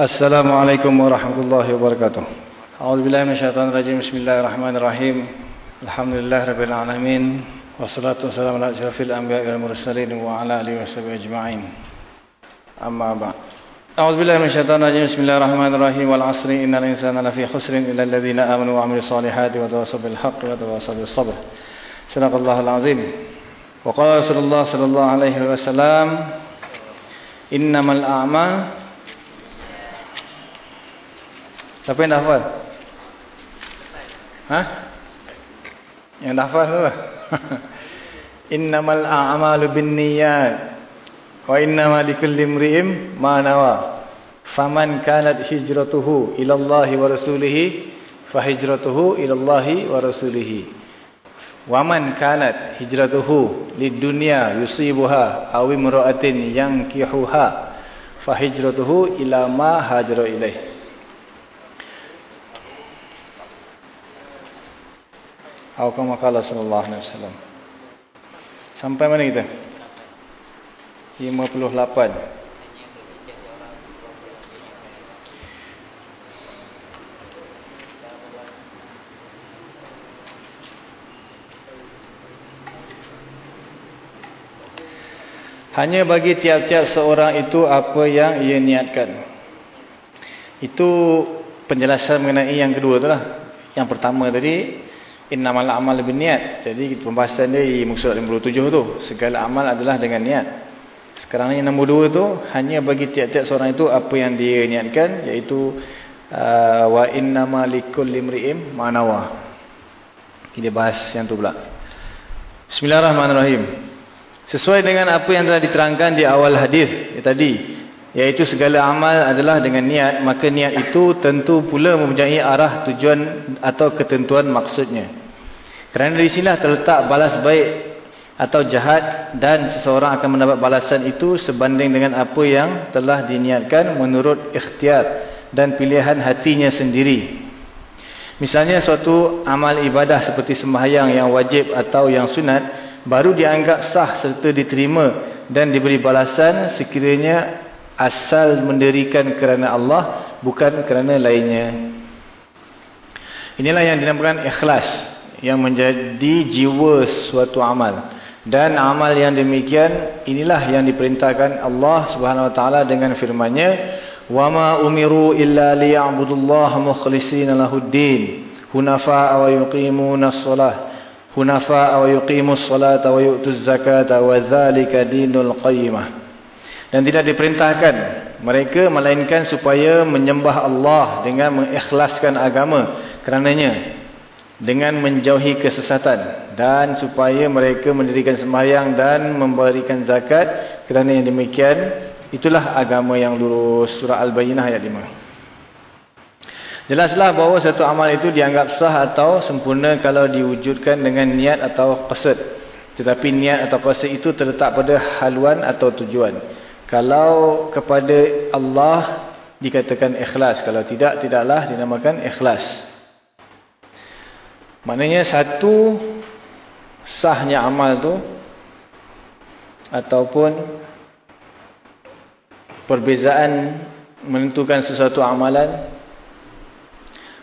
السلام عليكم ورحمة الله وبركاته. أعوذ بالله من الشيطان الرجيم. بسم الله الرحمن الرحيم. الحمد لله رب العالمين والصلاة والسلام على أشرف الأنبياء والمرسلين وعلى آله وصحبه أجمعين. أما بعد. أعوذ بالله من الشيطان الرجيم. بسم الله الرحمن الرحيم. والعصر. إن الإنسان لفي خسر إلا الذين آمنوا وعملوا الصالحات وتواصوا بالحق وتواصوا بالصبر. صدق الله العظيم. وقال رسول الله صلى الله عليه وسلم إنما الأعمال Siapa yang dah hafal? Ha? Yang dah hafal tu lah. Innamal a'malu bin niyat. Wa innama likulli imri'im ma nawa. Faman kanat hijratuhu ila Allah wa rasulihi fa hijratuhu ila Allah wa rasulihi. Wa man kanat hijratuhu lid dunya yusibuha aw imra'atin yankihuha fa hijratuhu ila ma hajara ilaihi. Atau kama kala sallallahu alaihi wasallam. Sampai mana kita? 58. Hanya bagi tiap-tiap seorang itu apa yang ia niatkan. Itu penjelasan mengenai yang kedua tu lah. Yang pertama tadi, innamal amal niat. Jadi pembahasan dia di muka surat 57 tu. Segala amal adalah dengan niat. Sekarang ni nombor dua tu hanya bagi tiap-tiap seorang itu apa yang dia niatkan iaitu uh, wa innamal likulli imri'in ma nawa. Kita bahas yang tu pula. Bismillahirrahmanirrahim. Sesuai dengan apa yang telah diterangkan di awal hadis ya, tadi iaitu segala amal adalah dengan niat maka niat itu tentu pula mempunyai arah tujuan atau ketentuan maksudnya kerana di sinilah terletak balas baik atau jahat dan seseorang akan mendapat balasan itu sebanding dengan apa yang telah diniatkan menurut ikhtiar dan pilihan hatinya sendiri. Misalnya suatu amal ibadah seperti sembahyang yang wajib atau yang sunat baru dianggap sah serta diterima dan diberi balasan sekiranya asal mendirikan kerana Allah bukan kerana lainnya. Inilah yang dinamakan ikhlas yang menjadi jiwa suatu amal. Dan amal yang demikian inilah yang diperintahkan Allah Subhanahu wa taala dengan firman-Nya wama umiru illa liya'budullaha mukhlishina lahuddin. Hunafa wa yuqimunas shalah hunafa wa yuqimus salata wa yu'tuz zakata wa dzalika dinul qayyimah. Dan tidak diperintahkan mereka melainkan supaya menyembah Allah dengan mengikhlaskan agama. Kerananya dengan menjauhi kesesatan dan supaya mereka mendirikan sembahyang dan memberikan zakat kerana yang demikian itulah agama yang lurus surah al-bayyinah ayat 5 Jelaslah bahawa satu amal itu dianggap sah atau sempurna kalau diwujudkan dengan niat atau qasad. Tetapi niat atau qasad itu terletak pada haluan atau tujuan. Kalau kepada Allah dikatakan ikhlas. Kalau tidak, tidaklah dinamakan ikhlas. Maknanya satu sahnya amal itu ataupun perbezaan menentukan sesuatu amalan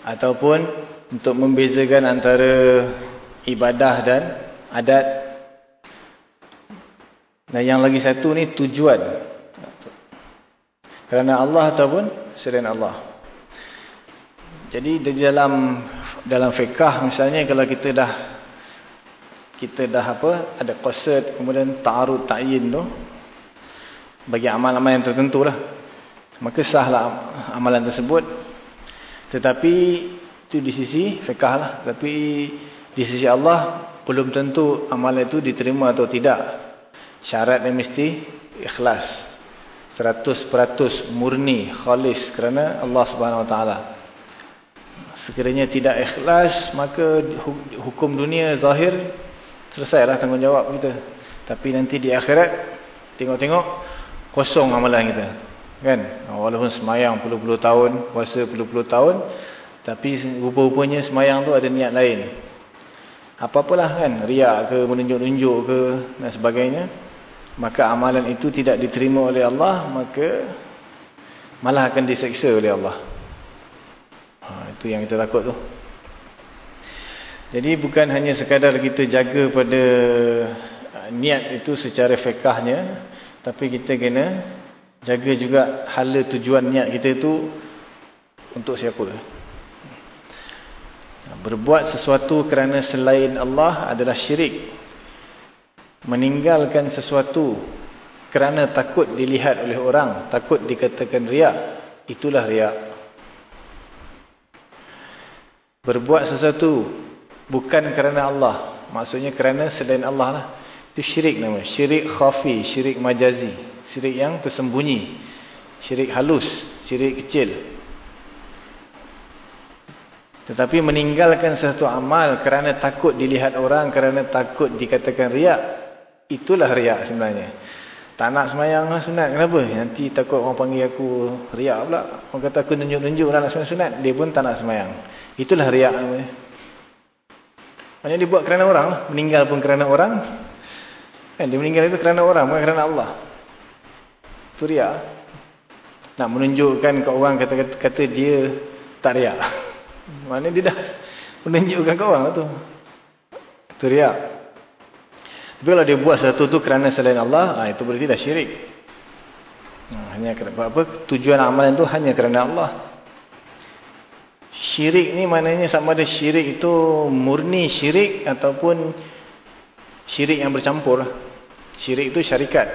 ataupun untuk membezakan antara ibadah dan adat. Dan yang lagi satu ni tujuan. Kerana Allah ataupun selain Allah. Jadi di dalam dalam fiqah misalnya kalau kita dah kita dah apa ada qasad kemudian ta'arud ta'yin tu bagi amal-amal yang tertentu lah maka sahlah amalan tersebut tetapi itu di sisi fiqah lah. Tapi di sisi Allah belum tentu amalan itu diterima atau tidak. Syaratnya mesti ikhlas. 100% murni, khalis kerana Allah Subhanahu Wa Taala. Sekiranya tidak ikhlas, maka hukum dunia zahir selesailah tanggungjawab kita. Tapi nanti di akhirat tengok-tengok kosong amalan kita kan walaupun semayang puluh-puluh tahun puasa puluh-puluh tahun tapi rupa-rupanya semayang tu ada niat lain apa-apalah kan riak ke menunjuk-nunjuk ke dan sebagainya maka amalan itu tidak diterima oleh Allah maka malah akan diseksa oleh Allah. Ha, itu yang kita takut tu. Jadi bukan hanya sekadar kita jaga pada uh, niat itu secara fiqahnya, tapi kita kena jaga juga hala tujuan niat kita itu untuk siapa. Berbuat sesuatu kerana selain Allah adalah syirik. Meninggalkan sesuatu kerana takut dilihat oleh orang, takut dikatakan riak, itulah riak. Berbuat sesuatu bukan kerana Allah, maksudnya kerana selain Allah lah. Itu syirik nama, syirik khafi, syirik majazi, syirik yang tersembunyi, syirik halus, syirik kecil. Tetapi meninggalkan satu amal kerana takut dilihat orang, kerana takut dikatakan riak, itulah riak sebenarnya. Tak nak semayang lah sunat. Kenapa? Nanti takut orang panggil aku riak pula. Orang kata aku nunjuk-nunjuk nak semayang sunat. Dia pun tak nak semayang. Itulah riak namanya. Maksudnya dia buat kerana orang lah. Meninggal pun kerana orang. Kan? Dia meninggal itu kerana orang, bukan kerana Allah. Itu riak. Nak menunjukkan ke orang kata-kata kata dia tak riak. Mana dia dah menunjukkan ke orang tu. Itu riak. Tapi kalau dia buat sesuatu tu kerana selain Allah, ha, itu berarti dah syirik. Ha, hanya kerana apa? Tujuan amalan tu hanya kerana Allah. Syirik ni maknanya sama ada syirik itu murni syirik ataupun syirik yang bercampur. Syirik itu syarikat.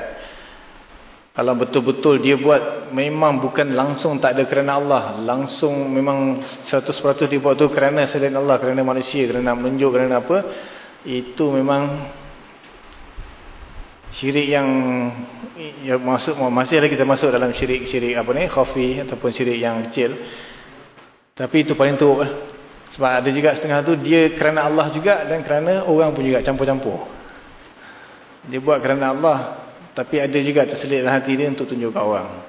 Kalau betul-betul dia buat memang bukan langsung tak ada kerana Allah. Langsung memang 100% dia buat tu kerana selain Allah, kerana manusia, kerana menunjuk, kerana apa. Itu memang syirik yang ya, masuk masih lagi kita masuk dalam syirik-syirik apa ni, khafi ataupun syirik yang kecil. Tapi itu paling teruk lah. Sebab ada juga setengah tu dia kerana Allah juga dan kerana orang pun juga campur-campur. Dia buat kerana Allah tapi ada juga terselit dalam hati dia untuk tunjuk ke orang.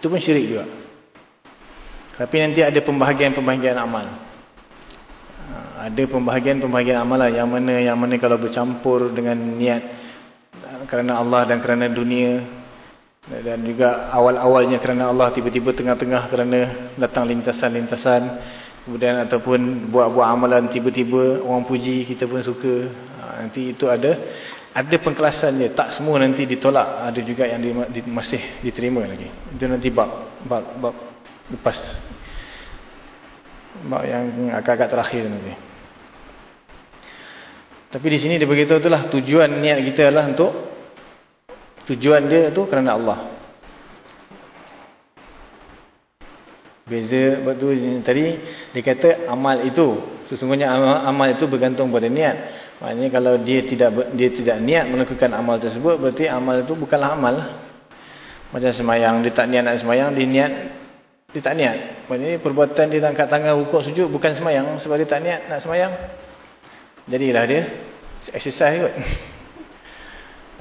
Itu pun syirik juga. Tapi nanti ada pembahagian-pembahagian amal. Ha, ada pembahagian-pembahagian amal lah. Yang mana, yang mana kalau bercampur dengan niat. Kerana Allah dan kerana dunia. Dan juga awal-awalnya kerana Allah. Tiba-tiba tengah-tengah kerana datang lintasan-lintasan. Kemudian ataupun buat-buat amalan tiba-tiba orang puji kita pun suka. Ha, nanti itu ada ada pengkelasannya tak semua nanti ditolak ada juga yang di, di, masih diterima lagi itu nanti bab bab bab lepas bab yang agak-agak terakhir nanti tapi di sini dia beritahu itulah tujuan niat kita adalah untuk tujuan dia tu kerana Allah beza waktu tadi dia kata amal itu sesungguhnya amal, amal itu bergantung pada niat Maknanya kalau dia tidak dia tidak niat melakukan amal tersebut, berarti amal itu bukanlah amal. Macam semayang, dia tak niat nak semayang, dia niat, dia tak niat. Maknanya perbuatan dia angkat tangan, rukuk, sujud bukan semayang sebab dia tak niat nak semayang. Jadilah dia exercise kot.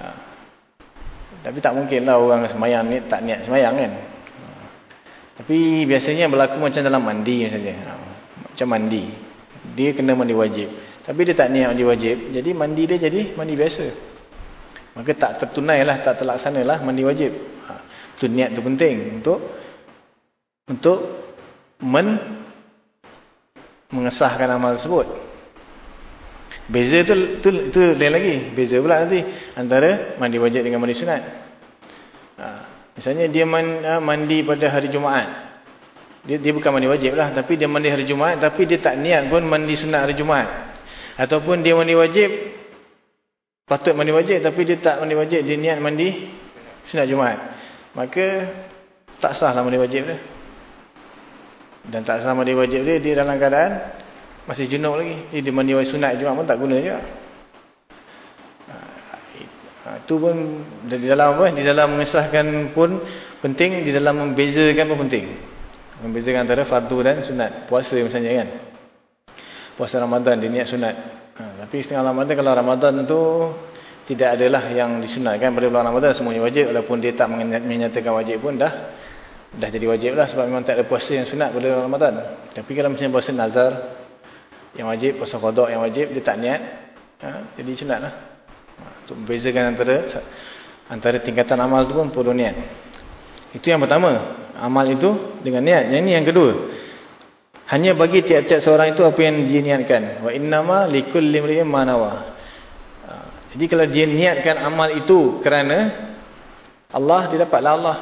Ha. Tapi tak mungkinlah orang semayang ni tak niat semayang kan. Ha. Tapi biasanya berlaku macam dalam mandi saja. Ha. Macam mandi. Dia kena mandi wajib. Tapi dia tak niat mandi wajib. Jadi mandi dia jadi mandi biasa. Maka tak tertunai lah, tak terlaksana lah mandi wajib. Ha, itu niat tu penting untuk untuk men mengesahkan amal tersebut. Beza tu, tu, tu lain lagi. Beza pula nanti antara mandi wajib dengan mandi sunat. Ha, misalnya dia ha, mandi pada hari Jumaat. Dia, dia bukan mandi wajib lah. Tapi dia mandi hari Jumaat. Tapi dia tak niat pun mandi sunat hari Jumaat. Ataupun dia mandi wajib. Patut mandi wajib. Tapi dia tak mandi wajib. Dia niat mandi sunat Jumaat. Maka tak sah lah mandi wajib dia. Dan tak sah mandi wajib dia. Dia dalam keadaan masih junub lagi. Jadi dia mandi sunat Jumaat pun tak guna juga. Itu ha, pun di dalam apa? Di dalam mengesahkan pun penting. Di dalam membezakan pun penting. Membezakan antara fardu dan sunat. Puasa misalnya kan puasa Ramadan dia niat sunat. Ha, tapi setengah Ramadan kalau Ramadan tu tidak adalah yang disunatkan pada bulan Ramadan semuanya wajib walaupun dia tak menyatakan wajib pun dah dah jadi wajib lah sebab memang tak ada puasa yang sunat pada bulan Ramadan. Tapi kalau misalnya puasa nazar yang wajib, puasa qada yang wajib dia tak niat ha, jadi sunat lah. Ha, untuk membezakan antara antara tingkatan amal tu pun perlu niat. Itu yang pertama. amal itu dengan niat. Yang ini yang kedua. Hanya bagi tiap-tiap seorang itu apa yang dia niatkan. Wa innama likulli imri'in ma nawa. Ha, jadi kalau dia niatkan amal itu kerana Allah, dia dapatlah Allah.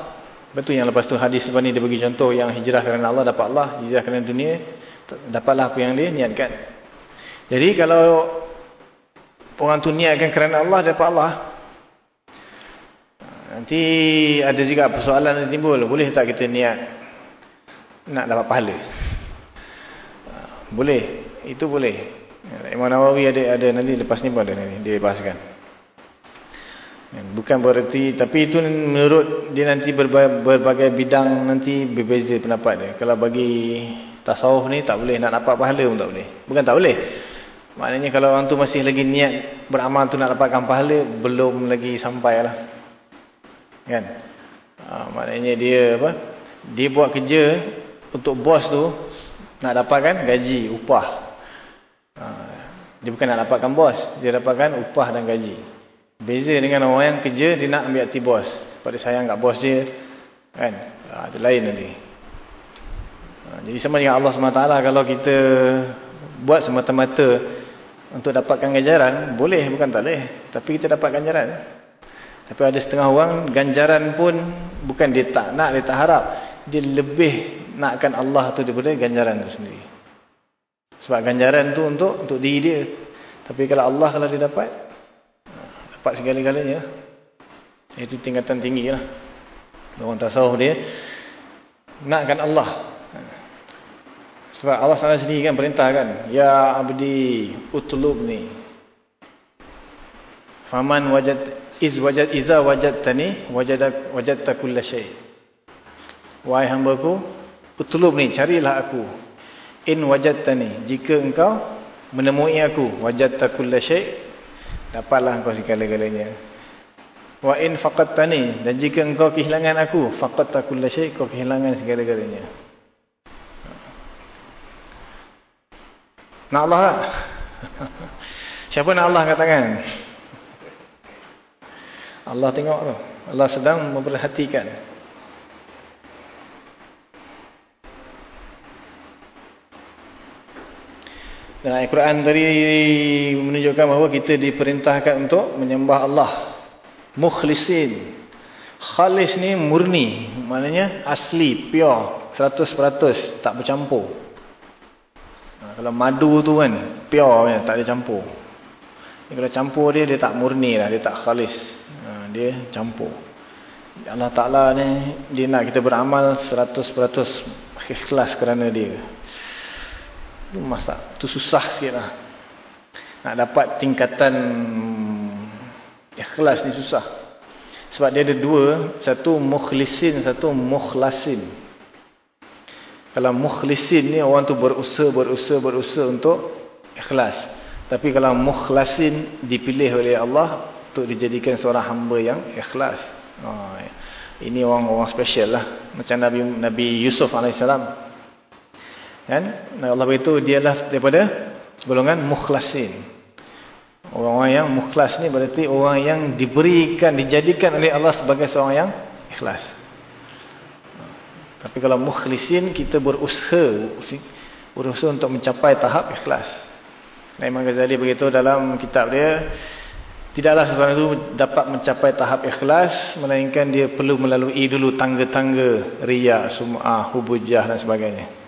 Betul yang lepas tu hadis lepas ni dia bagi contoh yang hijrah kerana Allah dapat Allah, hijrah kerana dunia dapatlah apa yang dia niatkan. Jadi kalau orang tu niatkan kerana Allah dapat Allah. Nanti ada juga persoalan yang timbul, boleh tak kita niat nak dapat pahala? Boleh, itu boleh. Imam Nawawi ada ada nanti lepas ni pun ada nanti dia bahaskan. Bukan bererti tapi itu menurut dia nanti berbagai, berbagai bidang nanti berbeza pendapat dia. Kalau bagi tasawuf ni tak boleh nak dapat pahala pun tak boleh. Bukan tak boleh. Maknanya kalau orang tu masih lagi niat beramal tu nak dapatkan pahala belum lagi sampai lah. Kan? Ha, maknanya dia apa? Dia buat kerja untuk bos tu nak dapatkan gaji, upah. Ha, dia bukan nak dapatkan bos. Dia dapatkan upah dan gaji. Beza dengan orang yang kerja, dia nak ambil hati bos. Pada sayang kat bos dia. Kan? Ha, itu lain nanti. Ha, jadi sama dengan Allah SWT. Kalau kita buat semata-mata untuk dapatkan ganjaran, boleh. Bukan tak boleh. Tapi kita dapat ganjaran. Tapi ada setengah orang, ganjaran pun bukan dia tak nak, dia tak harap. Dia lebih nakkan Allah tu daripada ganjaran tu sendiri. Sebab ganjaran tu untuk untuk diri dia. Tapi kalau Allah kalau dia dapat, dapat segala-galanya. Itu tingkatan tinggi lah. Orang tasawuf dia, nakkan Allah. Sebab Allah sana sendiri kan perintah kan. Ya abdi utlub ni. Faman wajad iz wajad iza wajad tani wajad wajad takulla syai. Wahai hamba ku, Utlub ni, carilah aku. In wajadtani. Jika engkau menemui aku. Wajadta kulla syait. Dapatlah engkau segala-galanya. Wa in faqadtani. Dan jika engkau kehilangan aku. Faqadta kulla syait. Kau kehilangan segala-galanya. Nak Allah tak? Siapa nak Allah katakan? Allah tengok tu. Allah sedang memperhatikan. Dan Al-Quran tadi menunjukkan bahawa kita diperintahkan untuk menyembah Allah. Mukhlisin. Khalis ni murni. Maknanya asli, pure. 100% tak bercampur. Kalau madu tu kan, pure tak ada campur. Jadi, kalau campur dia, dia tak murni lah. Dia tak khalis. Ha, dia campur. Allah Ta'ala ni, dia nak kita beramal 100% ikhlas kerana dia. Itu masa, itu susah sikit lah. Nak dapat tingkatan ikhlas ni susah. Sebab dia ada dua, satu mukhlisin, satu mukhlasin. Kalau mukhlisin ni orang tu berusaha, berusaha, berusaha untuk ikhlas. Tapi kalau mukhlasin dipilih oleh Allah untuk dijadikan seorang hamba yang ikhlas. Oh, ini orang-orang special lah. Macam Nabi Nabi Yusuf alaihissalam. Kan? Allah beritahu dialah daripada golongan mukhlasin. Orang-orang yang mukhlas ni berarti orang yang diberikan, dijadikan oleh Allah sebagai seorang yang ikhlas. Tapi kalau mukhlisin, kita berusaha, berusaha untuk mencapai tahap ikhlas. Imam Ghazali beritahu dalam kitab dia, tidaklah seseorang itu dapat mencapai tahap ikhlas, melainkan dia perlu melalui dulu tangga-tangga riak, sum'ah, hubujah dan sebagainya.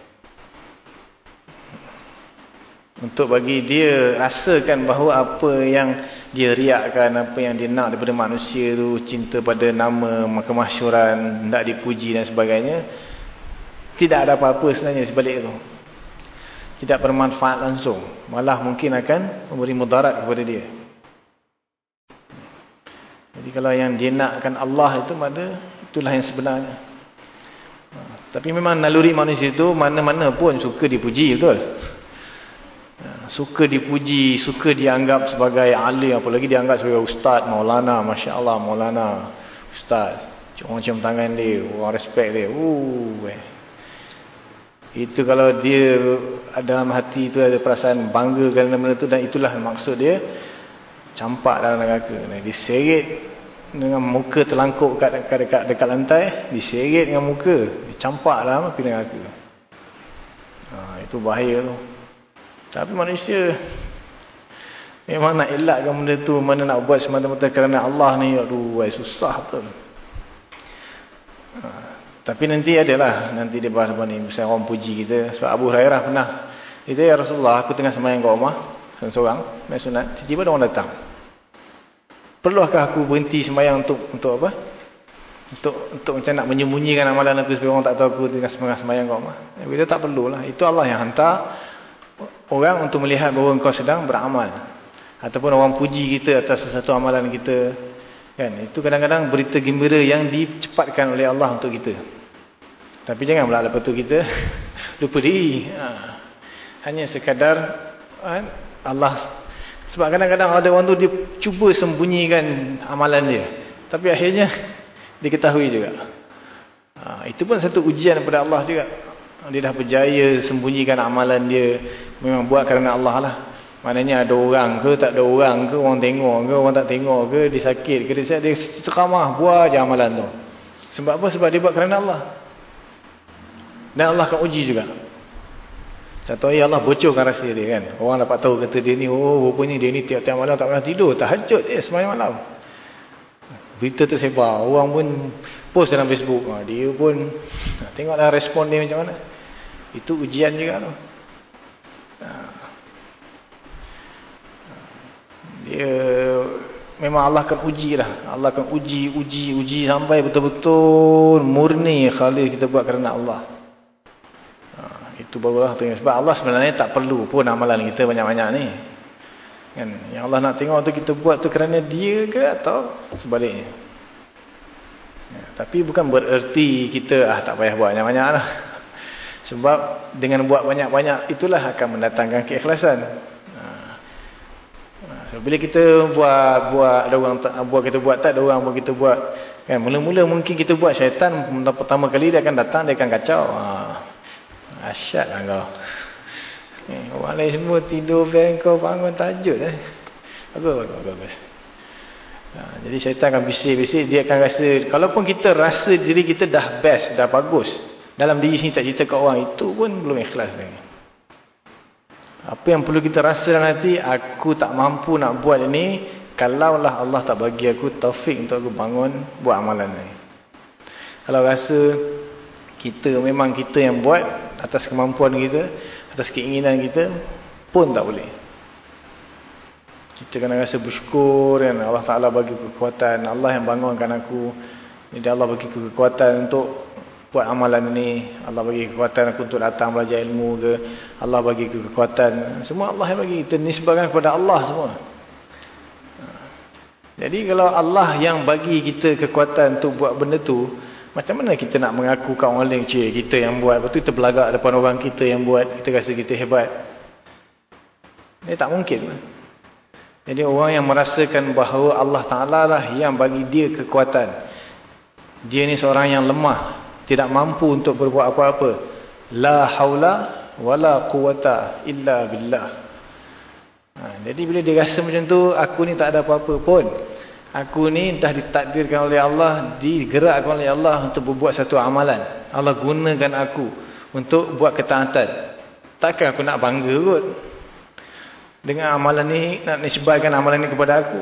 Untuk bagi dia rasakan bahawa apa yang dia riakkan, apa yang dia nak daripada manusia tu, cinta pada nama, kemasyuran, nak dipuji dan sebagainya, tidak ada apa-apa sebenarnya sebalik itu. Tidak bermanfaat langsung. Malah mungkin akan memberi mudarat kepada dia. Jadi kalau yang dia nakkan Allah itu, maka itulah yang sebenarnya. Tapi memang naluri manusia itu, mana-mana pun suka dipuji, betul? Suka dipuji, suka dianggap sebagai alim, apalagi dianggap sebagai ustaz, maulana, masya Allah, maulana, ustaz. Orang cium tangan dia, orang respect dia. Uh, eh. Itu kalau dia dalam hati itu ada perasaan bangga kerana benda itu dan itulah maksud dia campak dalam neraka. Dia seret dengan muka terlangkup dekat, dekat, dekat, dekat lantai, diseret dengan muka, dicampak dalam api neraka. Ha, itu bahaya tu. Tapi manusia memang nak elakkan benda tu, mana nak buat semata-mata kerana Allah ni, aduh, susah tu. Ha, tapi nanti adalah, nanti dia bahas apa ni, misalnya orang puji kita, sebab Abu Hurairah pernah, itu ya Rasulullah, aku tengah semayang kat rumah, seorang-seorang, main sunat, tiba-tiba orang datang. Perluahkah aku berhenti sembahyang untuk untuk apa? Untuk untuk macam nak menyembunyikan amalan aku supaya orang tak tahu aku tengah sembahyang kau mah. Ya, bila tak perlulah. Itu Allah yang hantar orang untuk melihat bahawa engkau sedang beramal. Ataupun orang puji kita atas sesuatu amalan kita. Kan? Itu kadang-kadang berita gembira yang dicepatkan oleh Allah untuk kita. Tapi jangan pula lepas tu kita lupa diri. Ha. Hanya sekadar ha, Allah sebab kadang-kadang ada orang tu dia cuba sembunyikan amalan dia. Tapi akhirnya diketahui juga. Ha, itu pun satu ujian daripada Allah juga. Dia dah berjaya sembunyikan amalan dia. Memang buat kerana Allah lah. Maknanya ada orang ke, tak ada orang ke, orang tengok ke, orang tak tengok ke, dia sakit ke, dia, dia ceramah, buat je amalan tu. Sebab apa? Sebab dia buat kerana Allah. Dan Allah akan uji juga. Hari Allah bocorkan rahsia dia kan. Orang dapat tahu kata dia ni, oh rupanya dia ni tiap-tiap malam tak pernah tidur. Tahajud dia semayang malam. Berita tersebar. Orang pun post dalam Facebook. Ha, dia pun tengoklah respon dia macam mana. Itu ujian juga tu. Ha. Dia memang Allah akan uji lah. Allah akan uji, uji, uji sampai betul-betul murni khalil kita buat kerana Allah. Itu baru Allah tengok. Sebab Allah sebenarnya tak perlu pun amalan kita banyak-banyak ni. Kan? Yang Allah nak tengok tu kita buat tu kerana dia ke atau sebaliknya. Ya, tapi bukan bererti kita ah tak payah buat banyak-banyak lah. Sebab dengan buat banyak-banyak itulah akan mendatangkan keikhlasan. Ha. Ha, so, bila kita buat buat ada orang tak buat kita buat tak ada orang buat kita buat kan mula-mula mungkin kita buat syaitan pertama kali dia akan datang dia akan kacau. Ha. Asyat lah kau. Eh, orang lain semua tidur fan kau bangun tajud eh. Bagus, bagus, bagus. Ha, jadi syaitan akan bisik-bisik, dia akan rasa, kalaupun kita rasa diri kita dah best, dah bagus, dalam diri sini tak cerita ke orang, itu pun belum ikhlas lagi. Apa yang perlu kita rasa dalam hati, aku tak mampu nak buat ini, kalaulah Allah tak bagi aku taufik untuk aku bangun, buat amalan ini. Kalau rasa, kita memang kita yang buat atas kemampuan kita, atas keinginan kita pun tak boleh. Kita kena rasa bersyukur kan Allah Taala bagi kekuatan, Allah yang bangunkan aku. Jadi Allah bagi kekuatan untuk buat amalan ini, Allah bagi kekuatan aku untuk datang belajar ilmu ke, Allah bagi kekuatan. Semua Allah yang bagi kita nisbahkan kepada Allah semua. Jadi kalau Allah yang bagi kita kekuatan untuk buat benda tu, macam mana kita nak mengaku kat orang lain cik, kita yang buat. Lepas tu kita belagak depan orang kita yang buat. Kita rasa kita hebat. Ini tak mungkin. Jadi orang yang merasakan bahawa Allah Ta'ala lah yang bagi dia kekuatan. Dia ni seorang yang lemah. Tidak mampu untuk berbuat apa-apa. La hawla wa la quwata illa billah. Ha, jadi bila dia rasa macam tu, aku ni tak ada apa-apa pun. Aku ni entah ditakdirkan oleh Allah, digerakkan oleh Allah untuk berbuat satu amalan. Allah gunakan aku untuk buat ketaatan. Takkan aku nak bangga kot. Dengan amalan ni, nak nisbahkan amalan ni kepada aku.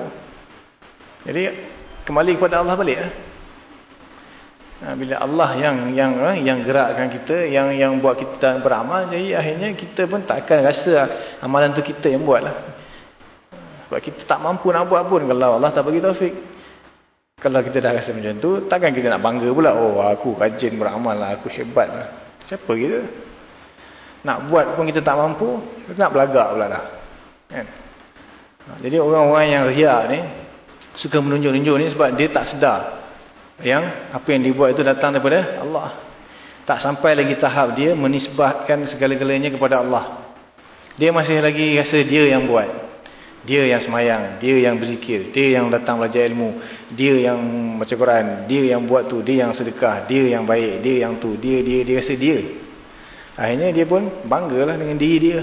Jadi, kembali kepada Allah balik. Eh? Bila Allah yang yang eh, yang gerakkan kita, yang yang buat kita beramal, jadi akhirnya kita pun takkan rasa amalan tu kita yang buat lah. Sebab kita tak mampu nak buat pun kalau Allah tak bagi taufik. Kalau kita dah rasa macam tu, takkan kita nak bangga pula. Oh, aku rajin beramal lah, aku hebat lah. Siapa kita? Nak buat pun kita tak mampu, kita nak belagak pula dah. Kan? Jadi orang-orang yang riak ni, suka menunjuk-nunjuk ni sebab dia tak sedar. Yang apa yang dibuat itu datang daripada Allah. Tak sampai lagi tahap dia menisbahkan segala-galanya kepada Allah. Dia masih lagi rasa dia yang buat. Dia yang semayang, dia yang berzikir, dia yang datang belajar ilmu, dia yang baca Quran, dia yang buat tu, dia yang sedekah, dia yang baik, dia yang tu, dia, dia, dia rasa dia. Akhirnya dia pun banggalah dengan diri dia.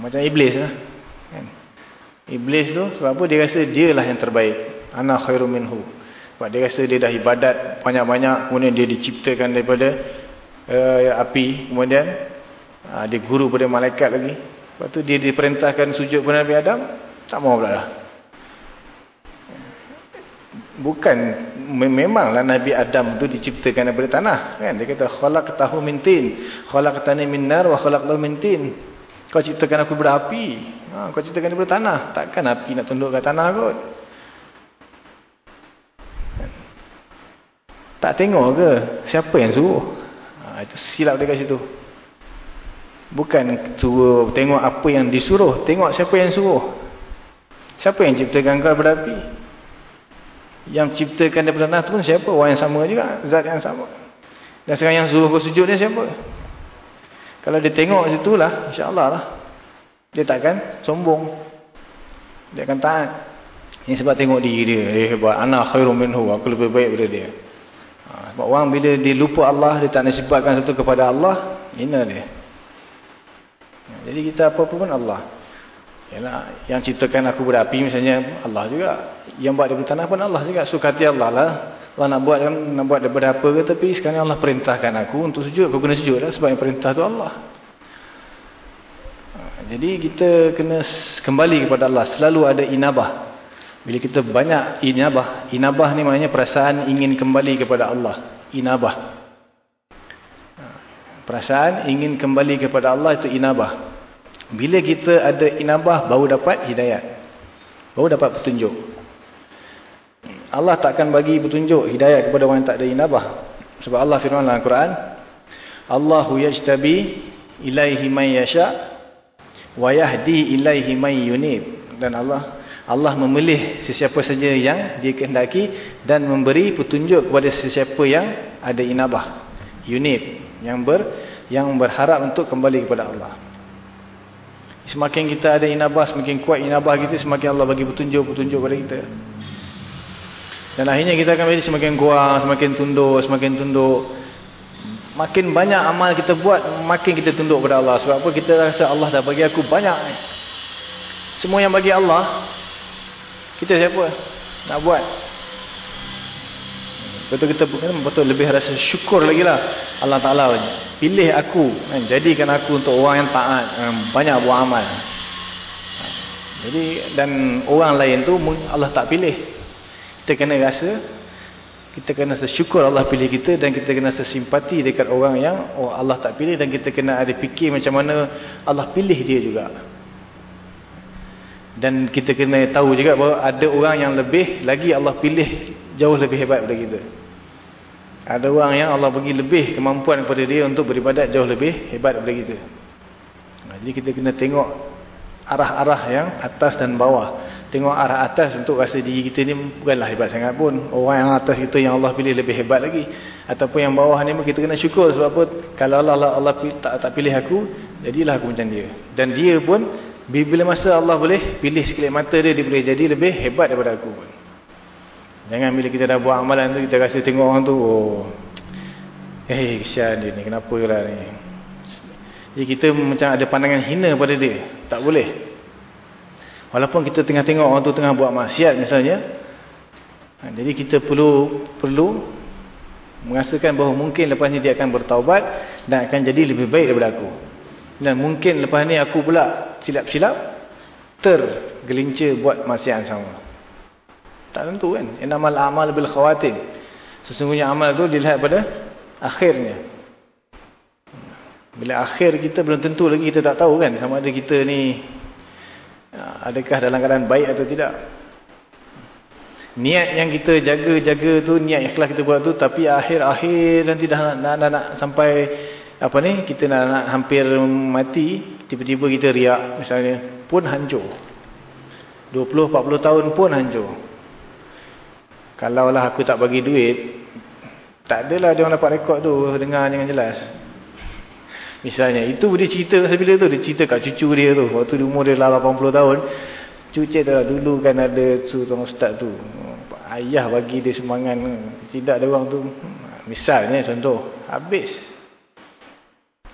Macam iblis lah. Kan? Iblis tu sebab apa dia rasa dia lah yang terbaik. Ana khairu minhu. Sebab dia rasa dia dah ibadat banyak-banyak kemudian dia diciptakan daripada uh, api kemudian uh, dia guru pada malaikat lagi. Lepas tu dia diperintahkan sujud kepada Nabi Adam tak mau pula lah. Bukan memanglah Nabi Adam tu diciptakan daripada tanah kan dia kata khalaqtahu min tin khalaqtani min nar wa khalaqtahu min tin kau ciptakan aku daripada api. Ha, kau ciptakan daripada tanah. Takkan api nak tunduk ke tanah kot. Tak tengok ke? Siapa yang suruh? Ha, itu silap dekat situ. Bukan suruh tengok apa yang disuruh. Tengok siapa yang suruh. Siapa yang ciptakan kau daripada api? Yang ciptakan daripada tanah tu pun siapa? Orang yang sama juga. Zat yang sama. Dan sekarang yang suruh bersujud ni siapa? Kalau dia tengok situ lah, insyaAllah lah. Dia takkan sombong. Dia akan taat. Ini sebab tengok diri dia. Dia hebat. Ana khairum minhu. Aku lebih baik daripada dia. Sebab orang bila dia lupa Allah, dia tak nasibatkan satu kepada Allah, ini dia. Jadi kita apa-apa pun Allah. Yalah, yang ciptakan aku berapi misalnya Allah juga. Yang buat daripada tanah pun Allah juga. Hati Allah lah. Allah nak buat kan nak buat daripada apa ke tapi sekarang Allah perintahkan aku untuk sujud aku kena sujud lah sebab yang perintah tu Allah ha, jadi kita kena kembali kepada Allah selalu ada inabah bila kita banyak inabah inabah ni maknanya perasaan ingin kembali kepada Allah. Inabah. Ha, perasaan ingin kembali kepada Allah itu inabah. Bila kita ada inabah baru dapat hidayat. Baru dapat petunjuk. Allah takkan bagi petunjuk hidayah kepada orang yang tak ada inabah. Sebab Allah firman dalam Al-Quran, Allahu yajtabi ilaihi man yasha wa yahdi ilaihi man yunib. Dan Allah Allah memilih sesiapa saja yang dia kehendaki dan memberi petunjuk kepada sesiapa yang ada inabah. Yunib yang ber yang berharap untuk kembali kepada Allah. Semakin kita ada inabah, semakin kuat inabah kita, semakin Allah bagi petunjuk-petunjuk kepada kita. Dan akhirnya kita akan menjadi semakin kurang, semakin tunduk, semakin tunduk. Makin banyak amal kita buat, makin kita tunduk kepada Allah. Sebab apa? Kita rasa Allah dah bagi aku banyak. Semua yang bagi Allah, kita siapa? Nak buat. Betul kita bukan betul. Lebih rasa syukur lagi lah. Allah Ta'ala pilih aku. Kan, jadikan aku untuk orang yang taat. Banyak buat amal. Jadi dan orang lain tu Allah tak pilih. Kita kena rasa kita kena syukur Allah pilih kita dan kita kena simpati dekat orang yang oh Allah tak pilih dan kita kena ada fikir macam mana Allah pilih dia juga dan kita kena tahu juga bahawa ada orang yang lebih lagi Allah pilih jauh lebih hebat daripada kita ada orang yang Allah bagi lebih kemampuan kepada dia untuk beribadat jauh lebih hebat daripada kita jadi kita kena tengok arah-arah yang atas dan bawah tengok arah atas untuk rasa diri kita ni bukanlah hebat sangat pun. Orang yang atas kita yang Allah pilih lebih hebat lagi. Ataupun yang bawah ni kita kena syukur sebab apa? Kalau Allah Allah, Allah tak, tak pilih aku, jadilah aku macam dia. Dan dia pun bila masa Allah boleh pilih sekelip mata dia, dia boleh jadi lebih hebat daripada aku pun. Jangan bila kita dah buat amalan tu, kita rasa tengok orang tu, oh, eh kesian dia ni, kenapa lah ni. Jadi kita macam ada pandangan hina pada dia. Tak boleh. Walaupun kita tengah tengok orang tu tengah buat maksiat misalnya. Ha, jadi kita perlu perlu merasakan bahawa mungkin lepas ni dia akan bertaubat dan akan jadi lebih baik daripada aku. Dan mungkin lepas ni aku pula silap-silap tergelincir buat maksiat sama. Tak tentu kan. Inamal amal bil khawatir. Sesungguhnya amal tu dilihat pada akhirnya. Bila akhir kita belum tentu lagi kita tak tahu kan sama ada kita ni Ya, adakah dalam keadaan baik atau tidak niat yang kita jaga-jaga tu niat ikhlas kita buat tu tapi akhir-akhir nanti dah nak, nak, nak, nak sampai apa ni kita nak, nak hampir mati tiba-tiba kita riak misalnya pun hancur 20-40 tahun pun hancur kalaulah aku tak bagi duit tak adalah dia orang dapat rekod tu dengar dengan jelas Misalnya, itu dia cerita masa bila tu, dia cerita kat cucu dia tu. Waktu dia umur dia 80 tahun. Cucu dia dulu kan ada seorang ustaz tu. Ayah bagi dia semangat. Tidak ada orang tu. Misalnya contoh, habis.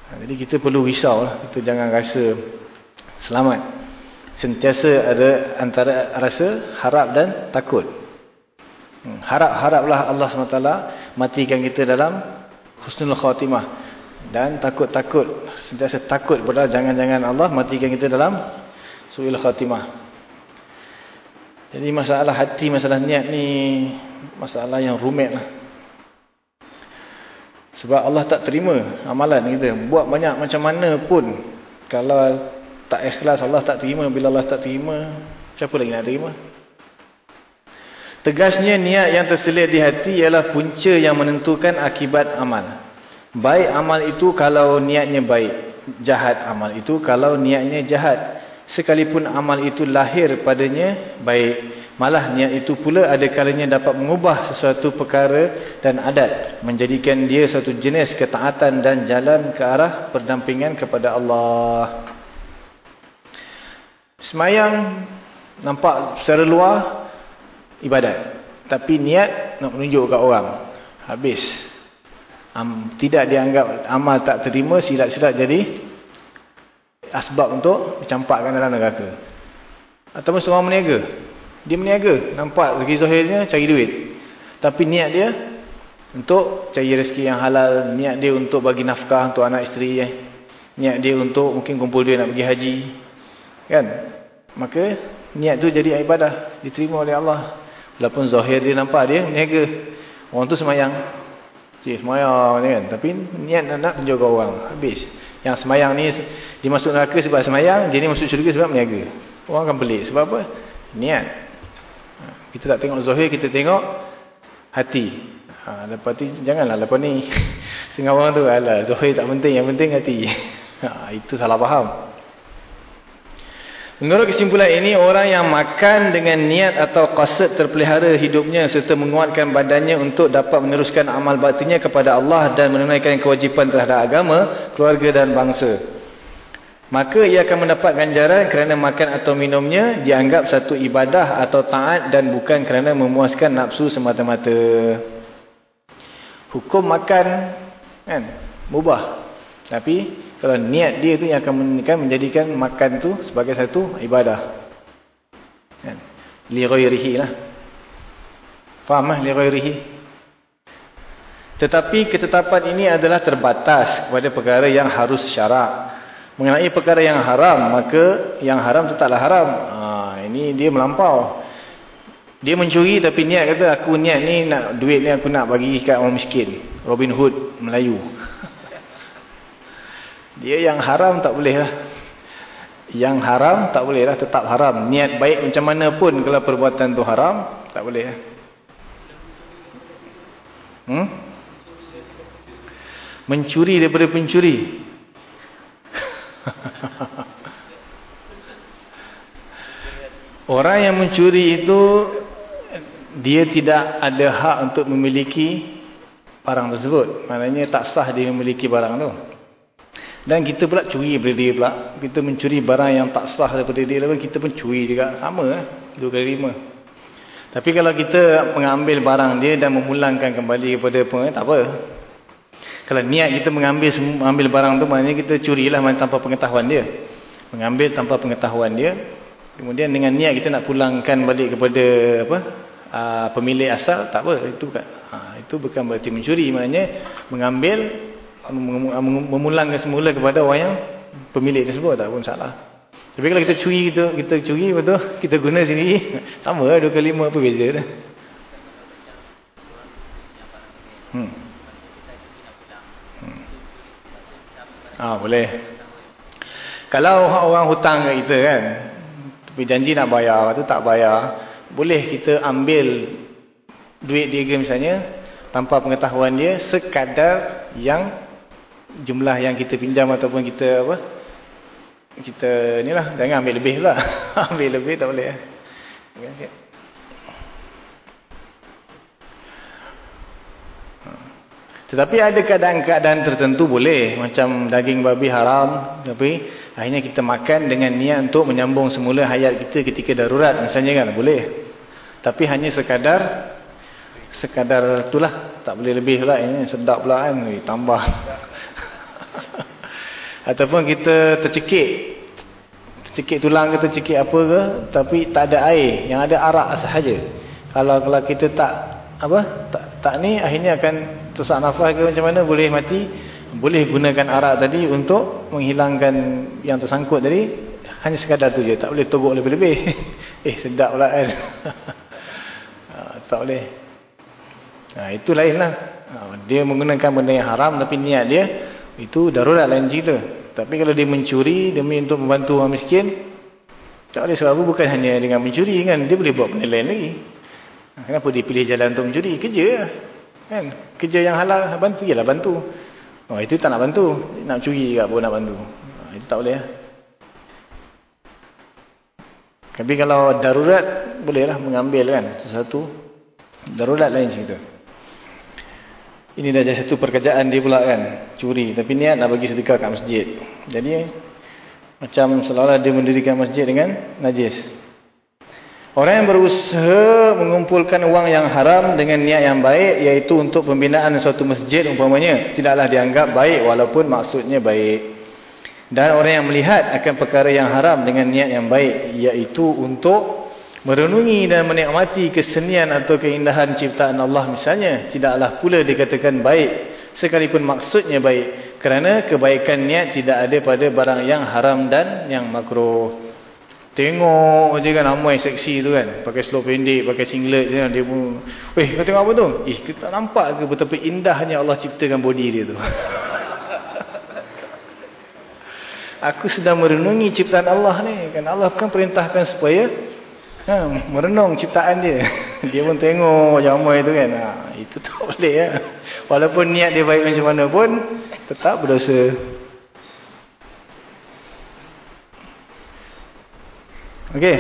Jadi kita perlu risau lah. Kita jangan rasa selamat. sentiasa ada antara rasa harap dan takut. Hmm, harap-haraplah Allah SWT matikan kita dalam husnul khatimah. Dan takut-takut, sentiasa takut pada jangan-jangan Allah matikan kita dalam su'il khatimah. Jadi masalah hati, masalah niat ni masalah yang rumit lah. Sebab Allah tak terima amalan kita. Buat banyak macam mana pun. Kalau tak ikhlas Allah tak terima. Bila Allah tak terima, siapa lagi nak terima? Tegasnya niat yang terselit di hati ialah punca yang menentukan akibat amal. Baik amal itu kalau niatnya baik. Jahat amal itu kalau niatnya jahat sekalipun amal itu lahir padanya baik malah niat itu pula ada kalanya dapat mengubah sesuatu perkara dan adat menjadikan dia satu jenis ketaatan dan jalan ke arah perdampingan kepada Allah semayang nampak secara luar ibadat tapi niat nak menunjuk kat orang habis um, tidak dianggap amal tak terima silat-silat jadi asbab untuk dicampakkan dalam neraka. Ataupun seorang meniaga. Dia meniaga. Nampak segi zahirnya cari duit. Tapi niat dia untuk cari rezeki yang halal. Niat dia untuk bagi nafkah untuk anak isteri. Eh. Niat dia untuk mungkin kumpul duit nak pergi haji. Kan? Maka niat tu jadi ibadah. Diterima oleh Allah. Walaupun zahir dia nampak dia meniaga. Orang tu semayang. Cik semayang ni kan. Tapi niat nak tunjuk orang. Habis. Yang semayang ni dia masuk neraka sebab semayang, dia ni masuk syurga sebab meniaga. Orang akan pelik. Sebab apa? Niat. Kita tak tengok zahir, kita tengok hati. Ha, lepas tu, janganlah lepas ni. Setengah orang tu, alah, zahir tak penting, yang penting hati. Ha, itu salah faham. Menurut kesimpulan ini, orang yang makan dengan niat atau qasid terpelihara hidupnya serta menguatkan badannya untuk dapat meneruskan amal baktinya kepada Allah dan menunaikan kewajipan terhadap agama, keluarga dan bangsa. Maka ia akan mendapat ganjaran kerana makan atau minumnya dianggap satu ibadah atau taat dan bukan kerana memuaskan nafsu semata-mata. Hukum makan kan mubah. Tapi kalau niat dia tu yang akan menjadikan makan tu sebagai satu ibadah. Kan? Li ghairihi lah. Faham lah li ghairihi? Tetapi ketetapan ini adalah terbatas kepada perkara yang harus syarak. Mengenai perkara yang haram, maka yang haram tu taklah haram. Ha, ini dia melampau. Dia mencuri tapi niat kata aku niat ni nak duit ni aku nak bagi kat orang miskin. Robin Hood Melayu. Dia yang haram tak boleh lah. Yang haram tak boleh lah. Tetap haram. Niat baik macam mana pun kalau perbuatan tu haram, tak boleh lah. Hmm? Mencuri daripada pencuri. Orang yang mencuri itu, dia tidak ada hak untuk memiliki barang tersebut. Maknanya tak sah dia memiliki barang tu. Dan kita pula curi daripada dia pula. Kita mencuri barang yang tak sah daripada dia. Lalu kita pun curi juga. Sama lah. Dua kali lima. Tapi kalau kita mengambil barang dia dan memulangkan kembali kepada pun, tak apa. Kalau niat kita mengambil mengambil barang tu, maknanya kita curilah tanpa pengetahuan dia. Mengambil tanpa pengetahuan dia. Kemudian dengan niat kita nak pulangkan balik kepada apa uh, pemilik asal, tak apa. Itu bukan, ha, itu bukan berarti mencuri. Maknanya mengambil memulangkan semula kepada orang yang pemilik tersebut tak pun salah. Tapi kalau kita curi kita kita curi betul kita guna sendiri sama lah 2 kali 5 apa beza dah. Hmm. Ah boleh. Kalau orang hutang kat kita kan tapi janji nak bayar tu tak bayar boleh kita ambil duit dia misalnya tanpa pengetahuan dia sekadar yang jumlah yang kita pinjam ataupun kita apa kita ni lah jangan ambil lebih lah ambil lebih tak boleh okay. Tetapi ada keadaan-keadaan tertentu boleh macam daging babi haram tapi akhirnya kita makan dengan niat untuk menyambung semula hayat kita ketika darurat misalnya kan boleh. Tapi hanya sekadar sekadar itulah tak boleh lebih lah ini sedap pula kan tambah. Ataupun kita tercekik cekik tulang ke cekik apa ke tapi tak ada air yang ada arak sahaja. Kalau kalau kita tak apa tak, tak ni akhirnya akan sesak nafas ke macam mana boleh mati. Boleh gunakan arak tadi untuk menghilangkan yang tersangkut tadi. Hanya sekadar tu je tak boleh togok lebih-lebih. Eh sedap pula kan? Ha, tak boleh. Ha, itu lain lah. Ha, dia menggunakan benda yang haram tapi niat dia itu darurat lain cerita. Tapi kalau dia mencuri demi untuk membantu orang miskin, tak boleh sebab bukan hanya dengan mencuri kan, dia boleh buat benda lain lagi. Kenapa dia pilih jalan untuk mencuri? Kerja kan? Kerja yang halal, bantu ialah bantu. Oh itu tak nak bantu, nak curi juga pun nak bantu. Oh, itu tak boleh. Tapi kalau darurat bolehlah mengambil kan sesuatu darurat lain cerita. Ini dah jadi satu perkerjaan dia pula kan. Curi. Tapi niat nak bagi sedekah kat masjid. Jadi macam seolah-olah dia mendirikan masjid dengan najis. Orang yang berusaha mengumpulkan wang yang haram dengan niat yang baik. Iaitu untuk pembinaan suatu masjid umpamanya. Tidaklah dianggap baik walaupun maksudnya baik. Dan orang yang melihat akan perkara yang haram dengan niat yang baik. Iaitu untuk merenungi dan menikmati kesenian atau keindahan ciptaan Allah misalnya tidaklah pula dikatakan baik sekalipun maksudnya baik kerana kebaikan niat tidak ada pada barang yang haram dan yang makruh tengok je kan ramai seksi tu kan pakai seluar pendek pakai singlet je kan dia pun weh kau tengok apa tu eh kita nampak ke betapa indahnya Allah ciptakan body dia tu aku sedang merenungi ciptaan Allah ni kan Allah kan perintahkan supaya Ha, merenung ciptaan dia. Dia pun tengok jamai itu kan. Ha, itu tak boleh ya. Walaupun niat dia baik macam mana pun tetap berdosa. Okey.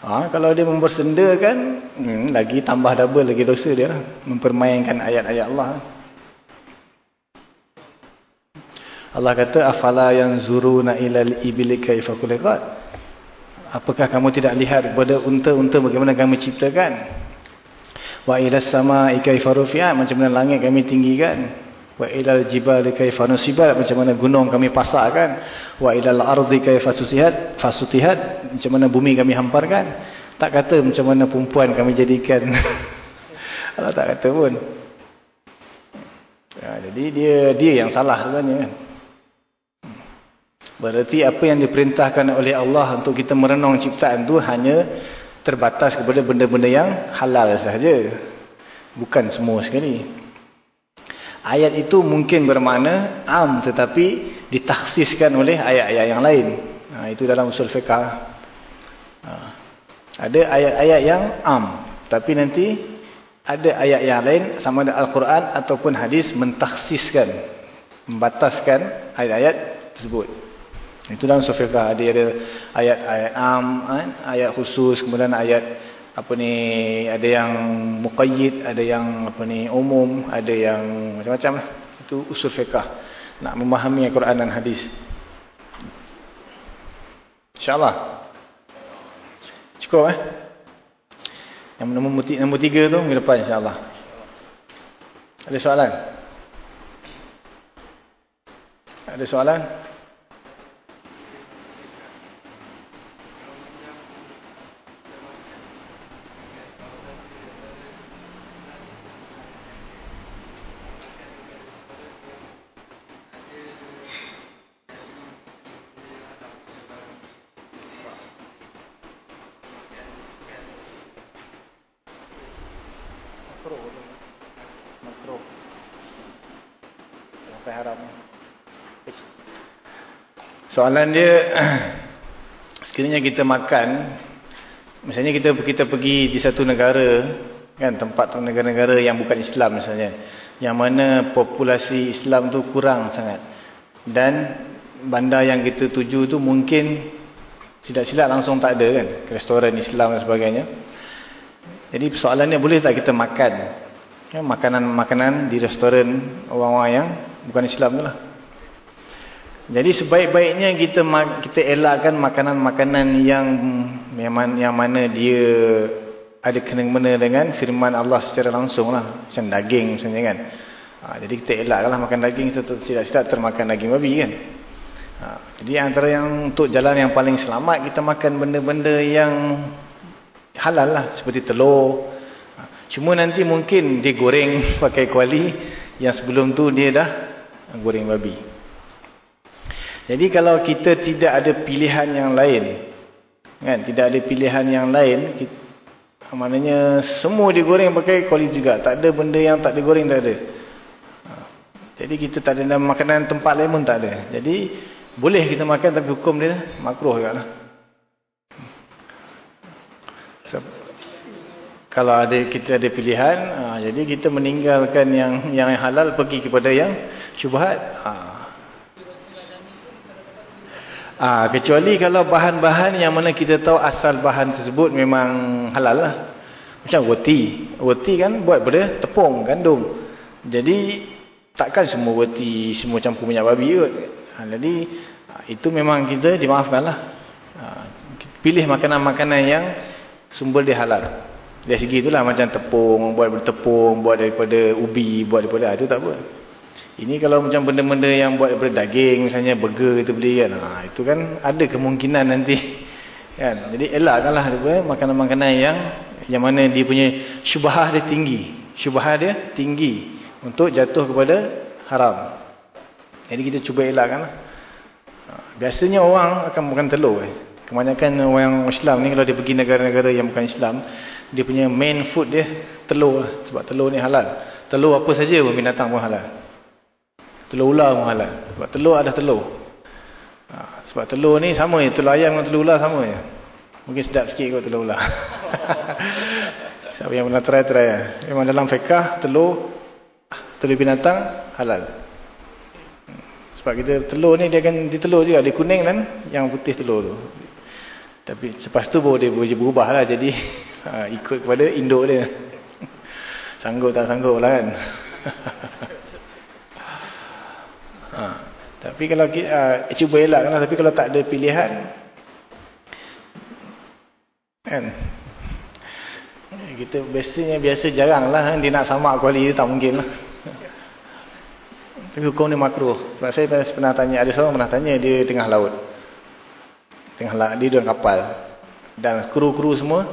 Ha, kalau dia membersenda kan, hmm, lagi tambah double lagi dosa dia. Lah. Mempermainkan ayat-ayat Allah. Allah kata afala yanzuruna ilal ibli kaifa khuliqat apakah kamu tidak lihat kepada unta-unta bagaimana kami ciptakan wa ilas samaa'i kaifa rufi'at macam mana langit kami tinggikan wa ilal jibali kaifa nusibat macam mana gunung kami pasakkan wa ilal ardi kaifa susihat fasutihat macam mana bumi kami hamparkan tak kata macam mana perempuan kami jadikan. Allah tak kata pun. Ya, jadi dia dia yang salah sebenarnya kan? Berarti apa yang diperintahkan oleh Allah untuk kita merenung ciptaan itu hanya terbatas kepada benda-benda yang halal sahaja. Bukan semua sekali. Ayat itu mungkin bermakna am tetapi ditaksiskan oleh ayat-ayat yang lain. Ha, itu dalam usul fiqah. Ha, ada ayat-ayat yang am. Tapi nanti ada ayat yang lain sama ada Al-Quran ataupun hadis mentaksiskan. Membataskan ayat-ayat tersebut. Itu dalam sufiqah ada ada ayat-ayat am, kan? ayat khusus, kemudian ayat apa ni ada yang muqayyid, ada yang apa ni umum, ada yang macam-macam lah. Itu usul fiqah. Nak memahami Al-Quran dan hadis. Insya-Allah. Cukup eh? Yang nombor, nombor tiga tu minggu depan insya-Allah. Ada soalan? Ada soalan? Soalan dia sekiranya kita makan misalnya kita kita pergi di satu negara kan tempat negara-negara yang bukan Islam misalnya yang mana populasi Islam tu kurang sangat. Dan bandar yang kita tuju tu mungkin silap-silap langsung tak ada kan restoran Islam dan sebagainya. Jadi soalannya boleh tak kita makan? Kan makanan-makanan di restoran orang-orang yang bukan Islam tu lah jadi sebaik-baiknya kita kita elakkan makanan-makanan yang yang mana dia ada kena-mena dengan firman Allah secara langsung lah. Macam daging misalnya kan. Ha, jadi kita elaklah makan daging, kita tidak-tidak termakan daging babi kan. Ha, jadi antara yang untuk jalan yang paling selamat, kita makan benda-benda yang halal lah. Seperti telur. Ha, cuma nanti mungkin dia goreng pakai kuali, yang sebelum tu dia dah goreng babi. Jadi kalau kita tidak ada pilihan yang lain, kan? tidak ada pilihan yang lain, kita, maknanya semua digoreng pakai kuali juga. Tak ada benda yang tak digoreng, tak ada. Ha. Jadi kita tak ada makanan tempat lain pun tak ada. Jadi boleh kita makan tapi hukum dia makruh juga lah. So, kalau ada kita ada pilihan, ha, jadi kita meninggalkan yang yang halal pergi kepada yang syubhat. Ha. Ah, kecuali kalau bahan-bahan yang mana kita tahu asal bahan tersebut memang halal lah. Macam roti. Roti kan buat pada tepung, gandum. Jadi takkan semua roti semua campur minyak babi kot. Ha, jadi itu memang kita dimaafkan lah. Ha, pilih makanan-makanan yang sumber dia halal. Dari segi itulah macam tepung, buat bertepung, buat daripada ubi, buat daripada ha, itu tak apa. Ini kalau macam benda-benda yang buat daripada daging, misalnya burger kita beli kan. Ha, itu kan ada kemungkinan nanti. Kan? Jadi elakkanlah makanan-makanan yang yang mana dia punya syubhah dia tinggi. Syubhah dia tinggi untuk jatuh kepada haram. Jadi kita cuba elakkanlah. Ha, biasanya orang akan makan telur. Eh. Kebanyakan orang Islam ni kalau dia pergi negara-negara yang bukan Islam, dia punya main food dia telur. Sebab telur ni halal. Telur apa saja pun binatang pun halal. Telur ular pun halal. Sebab telur ada telur. Ha, sebab telur ni sama je. Telur ayam dengan telur ular sama je. Mungkin sedap sikit kot telur ular. Siapa yang pernah try, try lah. Memang dalam fiqah, telur, telur binatang, halal. Sebab kita telur ni dia akan ditelur juga. Dia kuning kan, yang putih telur tu. Tapi lepas tu baru dia berubah lah. Jadi ha, ikut kepada induk dia. Sanggup tak sanggup lah kan. Ha. Tapi kalau uh, cuba elakkan lah. Tapi kalau tak ada pilihan. Kan. Kita biasanya biasa jarang lah. Dia nak samak kuali tak mungkin lah. Tapi hukum ni makruh. Sebab saya pernah tanya. Ada seorang pernah tanya. Dia tengah laut. Tengah laut. Dia dalam kapal. Dan kru-kru semua.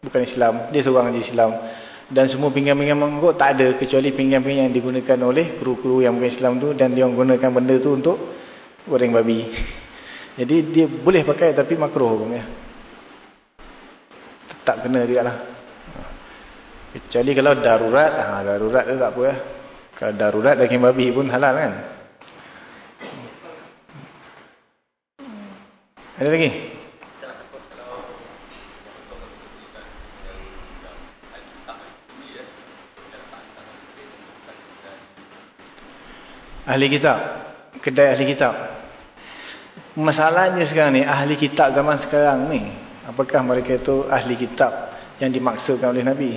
Bukan Islam. Dia seorang je Islam dan semua pinggan-pinggan mangkuk tak ada kecuali pinggan-pinggan yang digunakan oleh kru-kru yang bukan Islam tu dan dia menggunakan benda tu untuk goreng babi. Jadi dia boleh pakai tapi makruh hukumnya. Tak kena dia lah. Kecuali kalau darurat, ha, darurat tu tak apa lah. Kalau darurat daging babi pun halal kan. Ada lagi? Ahli kitab. Kedai ahli kitab. Masalahnya sekarang ni ahli kitab zaman sekarang ni apakah mereka itu ahli kitab yang dimaksudkan oleh Nabi?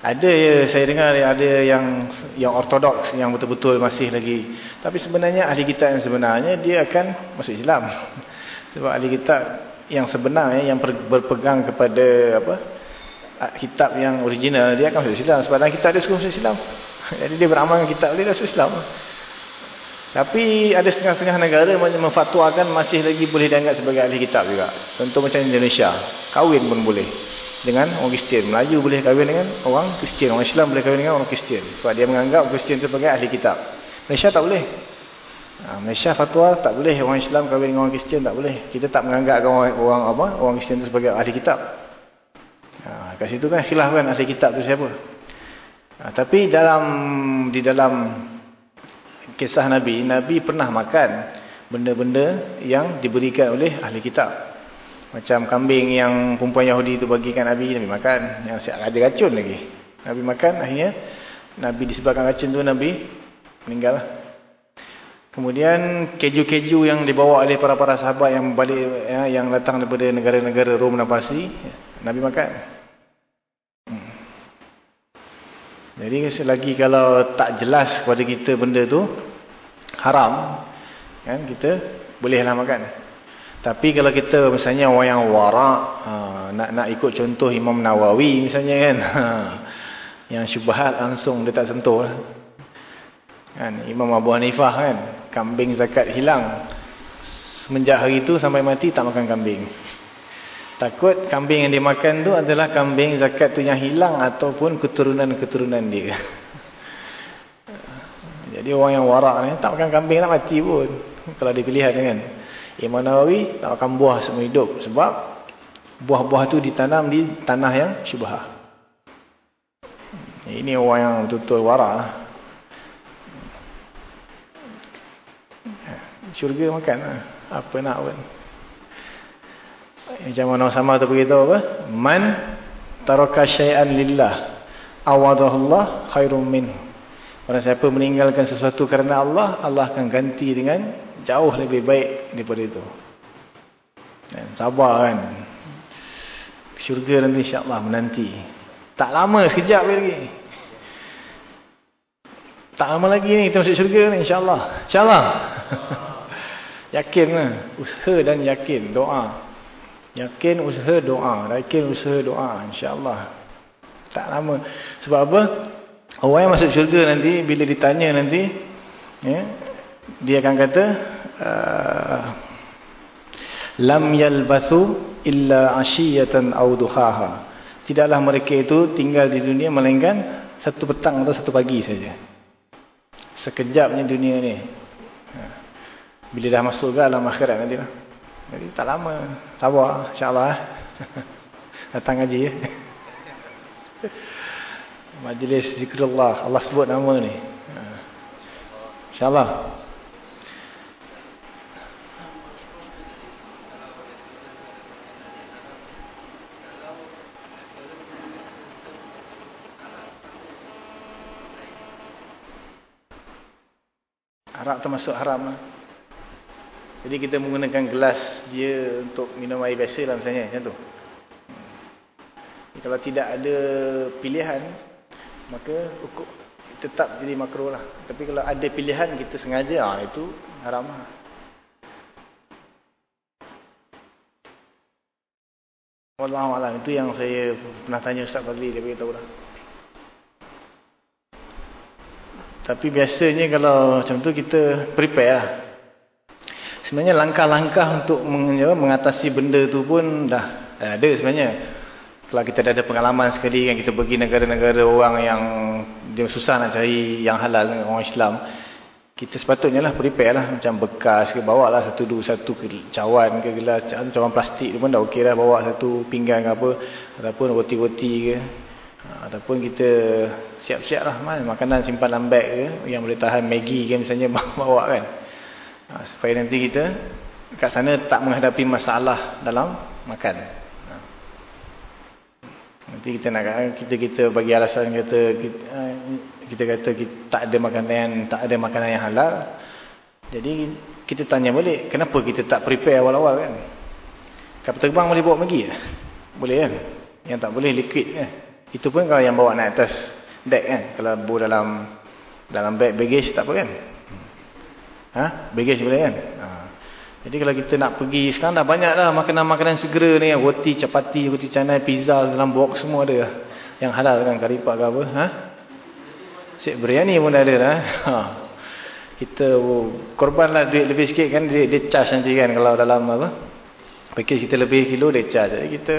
Ada ya saya dengar ada yang yang ortodoks yang betul-betul masih lagi. Tapi sebenarnya ahli kitab yang sebenarnya dia akan masuk Islam. Sebab ahli kitab yang sebenarnya yang berpegang kepada apa kitab yang original dia akan masuk Islam. Sebab dalam kitab dia suruh masuk Islam. Jadi dia beramal dengan kitab dia masuk Islam. Tapi ada setengah-setengah negara memfatwakan masih lagi boleh dianggap sebagai ahli kitab juga. Contoh macam Indonesia kahwin pun boleh. Dengan orang Kristian. Melayu boleh kahwin dengan orang Kristian. Orang Islam boleh kahwin dengan orang Kristian. Sebab dia menganggap Kristian sebagai ahli kitab. Malaysia tak boleh. Ha, Malaysia fatwa tak boleh orang Islam kahwin dengan orang Kristian tak boleh. Kita tak menganggap orang, orang apa orang Kristian sebagai ahli kitab kat situ kan khilaf kan ahli kitab tu siapa. Ha, tapi dalam di dalam kisah Nabi, Nabi pernah makan benda-benda yang diberikan oleh ahli kitab. Macam kambing yang perempuan Yahudi tu bagikan Nabi, Nabi makan. Yang ada racun lagi. Nabi makan, akhirnya Nabi disebabkan racun tu Nabi meninggal. Kemudian keju-keju yang dibawa oleh para-para sahabat yang balik ya, yang datang daripada negara-negara Rom dan Parsi, Nabi makan. Hmm. Jadi selagi kalau tak jelas kepada kita benda tu haram, kan kita bolehlah makan. Tapi kalau kita misalnya orang yang warak, ha, nak nak ikut contoh Imam Nawawi misalnya kan. Ha, yang syubhat langsung dia tak sentuh lah. Kan, Imam Abu Hanifah kan, kambing zakat hilang. Semenjak hari itu sampai mati tak makan kambing. Takut kambing yang dimakan tu adalah kambing zakat tu yang hilang ataupun keturunan-keturunan dia. Jadi orang yang warak ni tak makan kambing nak mati pun. Kalau dia pilihan kan. Imam Nawawi tak makan buah semua hidup. Sebab buah-buah tu ditanam di tanah yang syubhah. Ini orang yang betul-betul warak lah. Syurga makan lah. Apa nak pun. Macam mana sama tu beritahu apa? Man taraka syai'an lillah awadahullah khairum min. Orang siapa meninggalkan sesuatu kerana Allah, Allah akan ganti dengan jauh lebih baik daripada itu. Dan sabar kan. Syurga nanti insya-Allah menanti. Tak lama sekejap lagi. Tak lama lagi ni kita masuk syurga ni insya-Allah. Insya-Allah. Yakinlah, usaha dan yakin, doa. Yakin usaha doa. Yakin usaha doa. InsyaAllah. Tak lama. Sebab apa? Orang yang masuk syurga nanti, bila ditanya nanti, ya, dia akan kata, uh, Lam yalbathu illa ashiyatan awduhaha. Tidaklah mereka itu tinggal di dunia melainkan satu petang atau satu pagi saja. Sekejapnya dunia ni. Ha. Bila dah masuk ke alam akhirat nanti lah. Jadi tak lama. Sabar insya-Allah. Datang ngaji ya. Majlis zikrullah. Allah sebut nama ni. Insya-Allah. Arak termasuk haram lah. Jadi kita menggunakan gelas dia untuk minum air biasa lah misalnya macam tu. Kalau tidak ada pilihan maka ukur tetap jadi makruh lah. Tapi kalau ada pilihan kita sengaja ah itu haram lah. Wallahualam itu yang saya pernah tanya Ustaz Fadli dia beritahu lah. Tapi biasanya kalau macam tu kita prepare lah. Sebenarnya langkah-langkah untuk mengatasi benda tu pun dah ada sebenarnya. Kalau kita dah ada pengalaman sekali kan kita pergi negara-negara orang yang dia susah nak cari yang halal orang Islam. Kita sepatutnya lah prepare lah macam bekas ke bawa lah satu dua satu cawan ke gelas cawan plastik tu pun dah okey lah bawa satu pinggan ke apa ataupun roti-roti ke ataupun kita siap-siap lah makanan simpan dalam beg ke yang boleh tahan Maggi ke misalnya bawa kan Ha, supaya nanti kita kat sana tak menghadapi masalah dalam makan. Ha. Nanti kita nak kita kita bagi alasan kata kita, ha, kita kata kita tak ada makanan tak ada makanan yang halal. Jadi kita tanya balik, kenapa kita tak prepare awal-awal kan? Kapal terbang boleh bawa pergi Boleh kan? Yang tak boleh liquid kan? Itu pun kalau yang bawa naik atas deck kan? Kalau bawa dalam dalam bag baggage tak apa kan? Ha? Baggage boleh kan? Ha. Jadi kalau kita nak pergi, sekarang dah banyak dah makanan-makanan segera ni. Roti, capati, roti canai, pizza dalam box semua ada. Yang halal kan, karipak ke apa. Ha? Sik biryani pun ada dah. Ha. Kita oh, korbanlah duit lebih sikit kan, dia, dia charge nanti kan kalau dalam apa. Package kita lebih kilo, dia charge. Jadi kita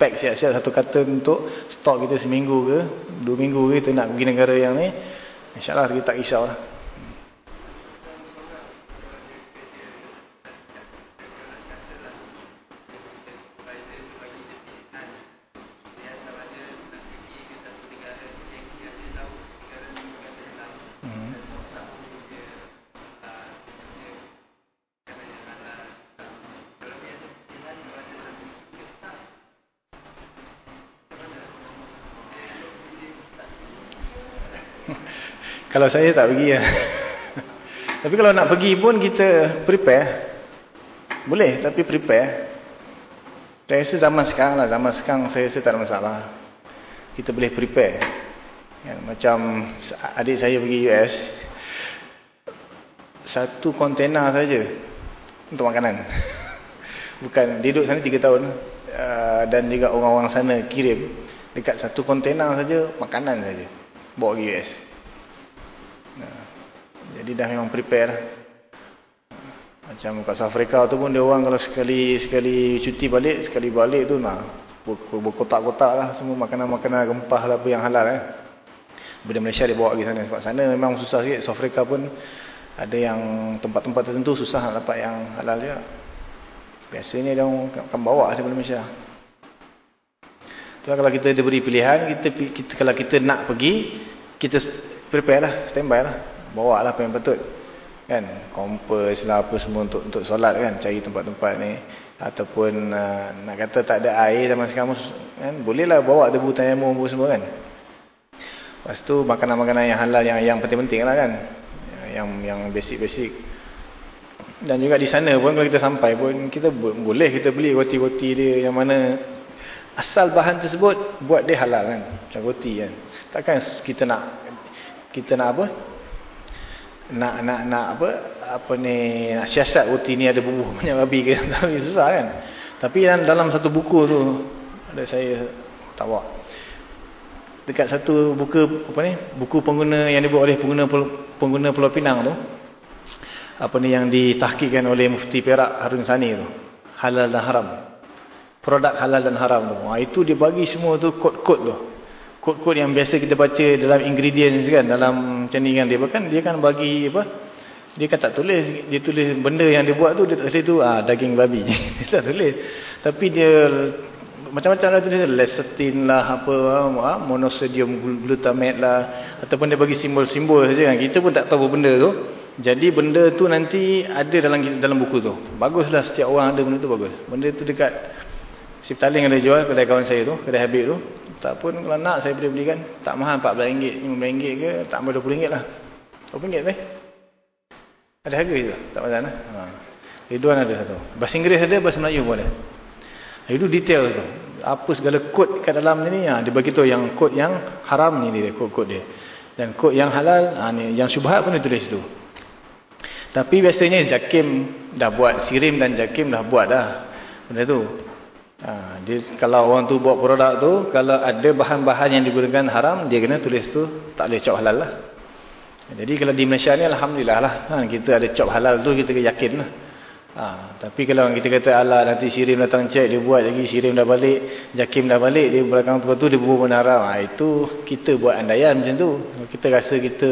pack siap-siap satu karton untuk stok kita seminggu ke, dua minggu ke kita nak pergi negara yang ni. InsyaAllah kita tak risau lah. Kalau saya tak pergi ya. tapi kalau nak pergi pun kita prepare. Boleh tapi prepare. Saya rasa zaman sekarang lah. Zaman sekarang saya rasa tak ada masalah. Kita boleh prepare. Ya, macam adik saya pergi US. Satu kontena saja untuk makanan. Bukan, dia duduk sana 3 tahun. Uh, dan juga orang-orang sana kirim. Dekat satu kontena saja, makanan saja. Bawa ke US. Jadi dah memang prepare. Macam kat South Africa tu pun dia orang kalau sekali sekali cuti balik, sekali balik tu nak berkotak-kotak lah semua makanan-makanan rempah lah apa yang halal eh. Bila Malaysia dia bawa pergi sana sebab sana memang susah sikit. South Africa pun ada yang tempat-tempat tertentu susah nak dapat yang halal juga. Biasanya dia akan bawa daripada Malaysia. Tu kalau kita diberi pilihan, kita, kita kalau kita nak pergi, kita prepare lah, standby lah. Bawa lah apa yang betul. Kan? Kompas lah apa semua untuk untuk solat kan. Cari tempat-tempat ni. Ataupun uh, nak kata tak ada air sama sekali. Kan? Bolehlah bawa debu tayamum semua kan. Lepas tu makanan-makanan yang halal yang yang penting-penting lah kan. Yang yang basic-basic. Dan juga di sana pun kalau kita sampai pun kita boleh kita beli roti-roti dia yang mana asal bahan tersebut buat dia halal kan. Macam roti kan. Takkan kita nak kita nak apa? Nak nak nak apa? Apa ni? Nak siasat roti ni ada bubuh banyak babi ke? Susah kan. Tapi dalam satu buku tu ada saya tak bawa dekat satu buku apa ni? Buku pengguna yang dibuat oleh pengguna pengguna Pulau Pinang tu. Apa ni yang ditahkikkan oleh Mufti Perak Harun Sani tu. Halal dan haram. Produk halal dan haram tu. Ha, itu dia bagi semua tu kod-kod tu kod-kod yang biasa kita baca dalam ingredients kan dalam macam ni kan dia. Bahkan dia kan bagi apa dia kan tak tulis dia tulis benda yang dia buat tu dia tak tulis tu ah daging babi. Dia tak tulis. Tapi dia macam-macam lah tu dia lecithin lah apa ha, monosodium glutamate lah. Ataupun dia bagi simbol-simbol saja kan. Kita pun tak tahu benda tu. Jadi benda tu nanti ada dalam dalam buku tu. Baguslah setiap orang ada benda tu bagus. Benda tu dekat Siftaling ada jual kedai kawan saya tu kedai Habib tu tak pun kalau nak saya boleh belikan tak mahal RM14 RM15 ke tak mahal RM20 lah RM20 eh ada harga je tak mahal lah ha. Ridwan ada satu bahasa Inggeris ada bahasa Melayu pun ada itu detail tu. Apa segala kod kat dalam ni ha, dia bagi tahu yang kod yang haram ni dia kod-kod dia. Dan kod yang halal ha, ni yang syubhat pun dia tulis tu. Tapi biasanya Jakim dah buat Sirim dan Jakim dah buat dah benda tu. Ha, dia, kalau orang tu buat produk tu kalau ada bahan-bahan yang digunakan haram dia kena tulis tu tak boleh cop halal lah. Jadi kalau di Malaysia ni alhamdulillah lah ha, kita ada cop halal tu kita yakin lah. Ha, tapi kalau kita kata Allah nanti Sirim datang cek dia buat lagi Sirim dah balik Jakim dah balik dia belakang tu tu dia bubuh benar ha, itu kita buat andaian macam tu kita rasa kita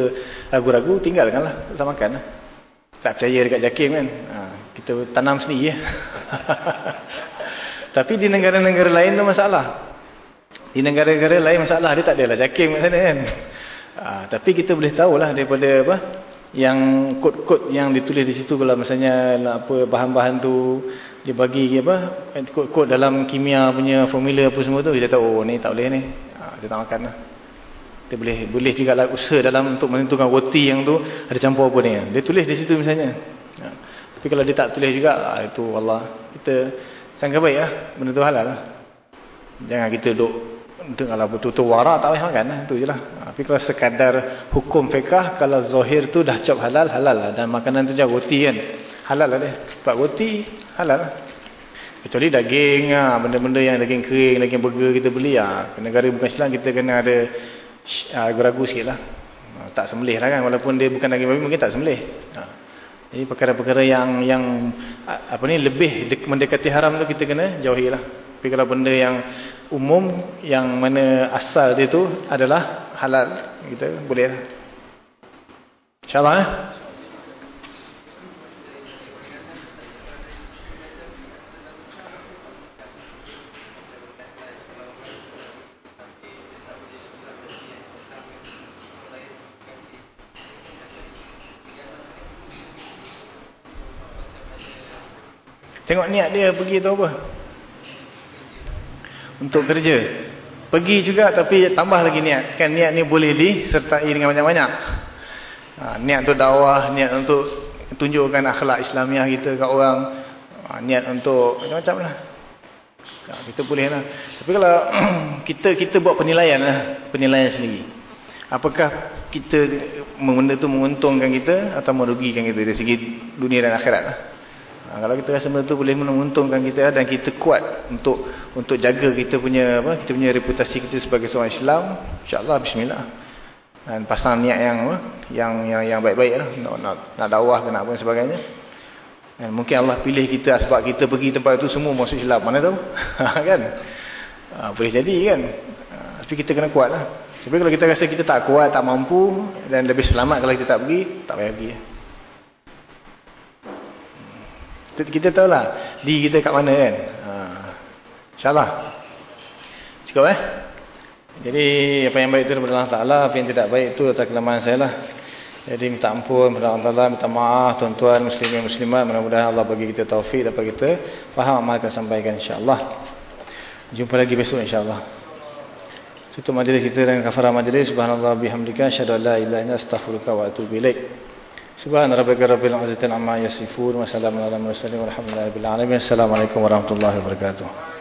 ragu-ragu tinggalkanlah tak makan lah. tak percaya dekat Jakim kan ha, kita tanam sendiri ya. tapi di negara-negara lain tu masalah. Di negara-negara lain masalah dia tak adalah Jakim kat sana kan. Ha, tapi kita boleh tahulah daripada apa yang kod-kod yang ditulis di situ kalau misalnya apa bahan-bahan tu dia bagi apa kod-kod dalam kimia punya formula apa semua tu kita tahu oh ni tak boleh ni. Ha, kita tak makan lah. Kita boleh boleh juga lah usaha dalam untuk menentukan roti yang tu ada campur apa ni. Dia tulis di situ misalnya. Ha. tapi kalau dia tak tulis juga ha, itu Allah. Kita sangka baik lah benda tu halal lah jangan kita duduk kalau betul-betul warak tak payah makan. Itu je lah. Tapi kalau sekadar hukum fiqah, kalau zohir tu dah cop halal, halal lah. Dan makanan tu je roti kan. Halal lah dia. Sebab roti, halal lah. Kecuali daging, ah, benda-benda yang daging kering, daging burger kita beli. Ha. Negara bukan Islam, kita kena ada ragu-ragu sikit lah. Tak sembelih lah kan. Walaupun dia bukan daging babi, mungkin tak sembelih. Ha. Jadi perkara-perkara yang yang apa ni lebih mendekati haram tu kita kena jauhi lah. Tapi kalau benda yang umum yang mana asal dia tu adalah halal kita boleh insyaallah eh Tengok niat dia pergi tu apa? untuk kerja. Pergi juga tapi tambah lagi niat. Kan niat ni boleh disertai dengan banyak-banyak. Ha, niat untuk dakwah, niat untuk tunjukkan akhlak Islamiah kita kat orang. Ha, niat untuk macam-macam lah. Ha, kita boleh lah. Tapi kalau kita kita buat penilaian lah. Penilaian sendiri. Apakah kita benda tu menguntungkan kita atau merugikan kita dari segi dunia dan akhirat lah. Ha, kalau kita rasa benda tu boleh menguntungkan kita dan kita kuat untuk untuk jaga kita punya apa kita punya reputasi kita sebagai seorang Islam, insya-Allah bismillah. Dan pasang niat yang yang yang yang baik-baik lah nak, nak nak dakwah ke nak apa sebagainya. Dan mungkin Allah pilih kita sebab kita pergi tempat itu semua masuk Islam, mana tahu? kan? Ha, boleh jadi kan? Ha, tapi kita kena kuat lah. Tapi kalau kita rasa kita tak kuat, tak mampu dan lebih selamat kalau kita tak pergi, tak payah pergi. Kita tahu lah di kita kat mana kan? Ha. insyaAllah. Cukup eh? Jadi apa yang baik itu daripada Allah Ta'ala apa yang tidak baik itu atas kelemahan saya lah. Jadi minta ampun kepada Allah Ta'ala minta maaf tuan-tuan muslimin muslimat. Mudah-mudahan Allah bagi kita taufik dapat kita faham amalkan sampaikan insyaAllah. Jumpa lagi besok insyaAllah. Tutup majlis kita dengan kafarah majlis. Subhanallah bihamdika syadu la ilaha illa astaghfiruka wa atubu ilaik Subhan rabbika rabbil izzati amma yasifun wa salamun alal mursalin walhamdulillahi rabbil alamin. Assalamualaikum warahmatullahi wabarakatuh.